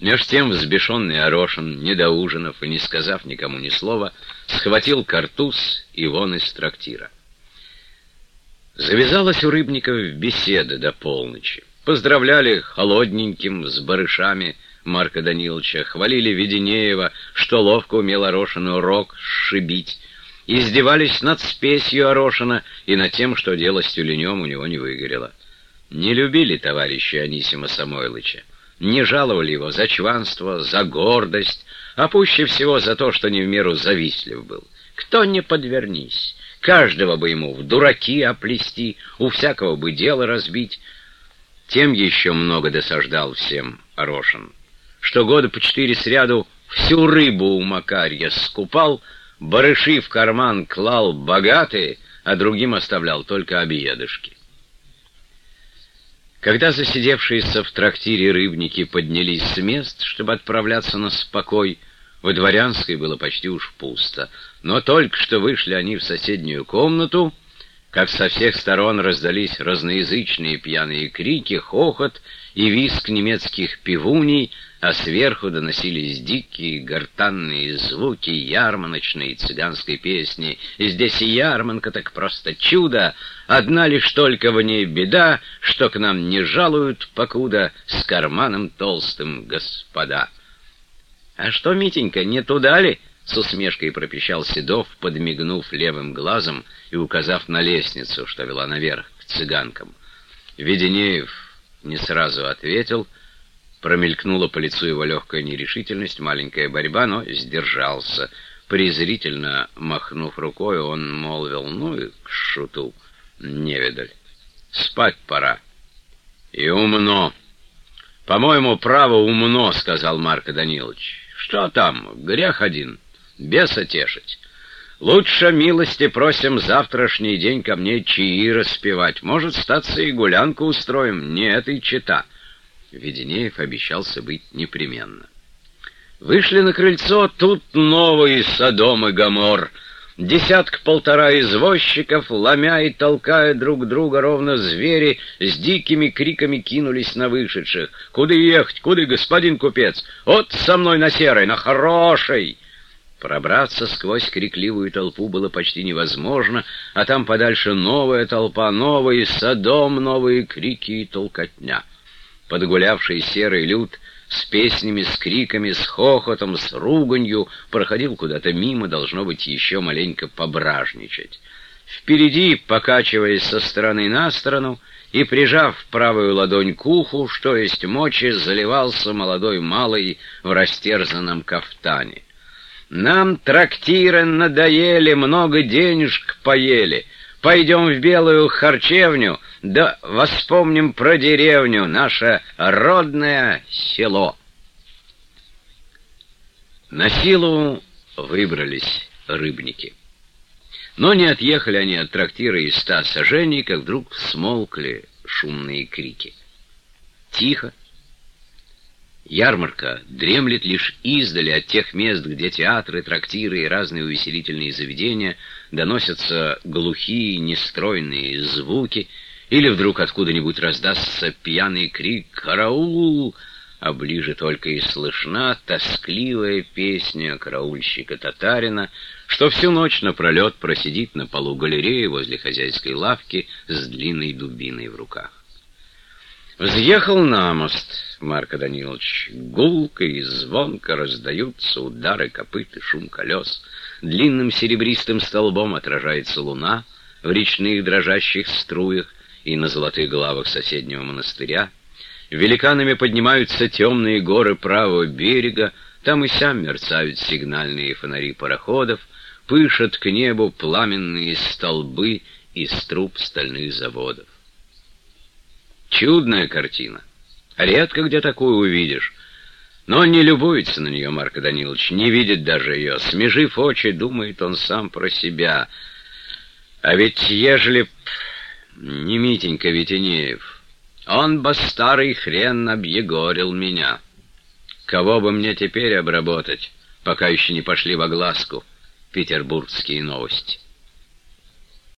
Меж тем взбешенный Орошин, не доужинав и не сказав никому ни слова, схватил картуз и вон из трактира. Завязалась у рыбников беседа до полночи. Поздравляли холодненьким с барышами Марка Даниловича, хвалили Веденеева, что ловко умел Орошину урок сшибить, издевались над спесью Орошина и над тем, что дело с тюленем у него не выгорело. Не любили товарища Анисима Самойлыча, не жаловали его за чванство, за гордость, а пуще всего за то, что не в меру завистлив был. Кто не подвернись, каждого бы ему в дураки оплести, у всякого бы дело разбить. Тем еще много досаждал всем Орошин, что года по четыре сряду всю рыбу у Макарья скупал, барыши в карман клал богатые, а другим оставлял только объедышки. Когда засидевшиеся в трактире рыбники поднялись с мест, чтобы отправляться на спокой, во дворянской было почти уж пусто. Но только что вышли они в соседнюю комнату, как со всех сторон раздались разноязычные пьяные крики, хохот и визг немецких пивуней, а сверху доносились дикие гортанные звуки ярмарочной цыганской песни. И здесь и ярманка так просто чудо, одна лишь только в ней беда, что к нам не жалуют, покуда с карманом толстым господа. — А что, Митенька, не туда ли? — с усмешкой пропищал Седов, подмигнув левым глазом и указав на лестницу, что вела наверх, к цыганкам. Веденеев не сразу ответил, промелькнула по лицу его легкая нерешительность, маленькая борьба, но сдержался. Презрительно махнув рукой, он молвил, ну и к шуту, невидаль, спать пора. И умно. По-моему, право умно, сказал Марко Данилович. Что там, грех один — беса тешить. Лучше милости просим завтрашний день ко мне чаи распевать. Может, статься и гулянку устроим, не этой чита. Веденеев обещался быть непременно. Вышли на крыльцо, тут новый Содом и Гомор. Десятка-полтора извозчиков, ломя и толкая друг друга, ровно звери, с дикими криками кинулись на вышедших. «Куда ехать? Куда, господин купец? Вот со мной на серой, на хорошей!» Пробраться сквозь крикливую толпу было почти невозможно, а там подальше новая толпа, новый садом, новые крики и толкотня. Подгулявший серый люд с песнями, с криками, с хохотом, с руганью проходил куда-то мимо, должно быть, еще маленько пображничать. Впереди, покачиваясь со стороны на сторону и прижав правую ладонь к уху, что есть мочи, заливался молодой малый в растерзанном кафтане. Нам трактиры надоели, много денежек поели. Пойдем в белую харчевню, да воспомним про деревню, наше родное село. На силу выбрались рыбники. Но не отъехали они от трактира и ста сажений, как вдруг смолкли шумные крики. Тихо, Ярмарка дремлет лишь издали от тех мест, где театры, трактиры и разные увеселительные заведения доносятся глухие, нестройные звуки, или вдруг откуда-нибудь раздастся пьяный крик «Караул!», а ближе только и слышна тоскливая песня караульщика-татарина, что всю ночь напролет просидит на полу галереи возле хозяйской лавки с длинной дубиной в руках. Взъехал на мост Марко Данилович. Гулко и звонко раздаются удары копыт и шум колес. Длинным серебристым столбом отражается луна в речных дрожащих струях и на золотых главах соседнего монастыря. Великанами поднимаются темные горы правого берега, там и сям мерцают сигнальные фонари пароходов, пышат к небу пламенные столбы из труб стальных заводов. Чудная картина. Редко где такую увидишь. Но не любуется на нее, Марко Данилович, не видит даже ее. Смежив очи, думает он сам про себя. А ведь ежели б не Митенька Витинеев, он бы старый хрен объегорил меня. Кого бы мне теперь обработать, пока еще не пошли в огласку петербургские новости?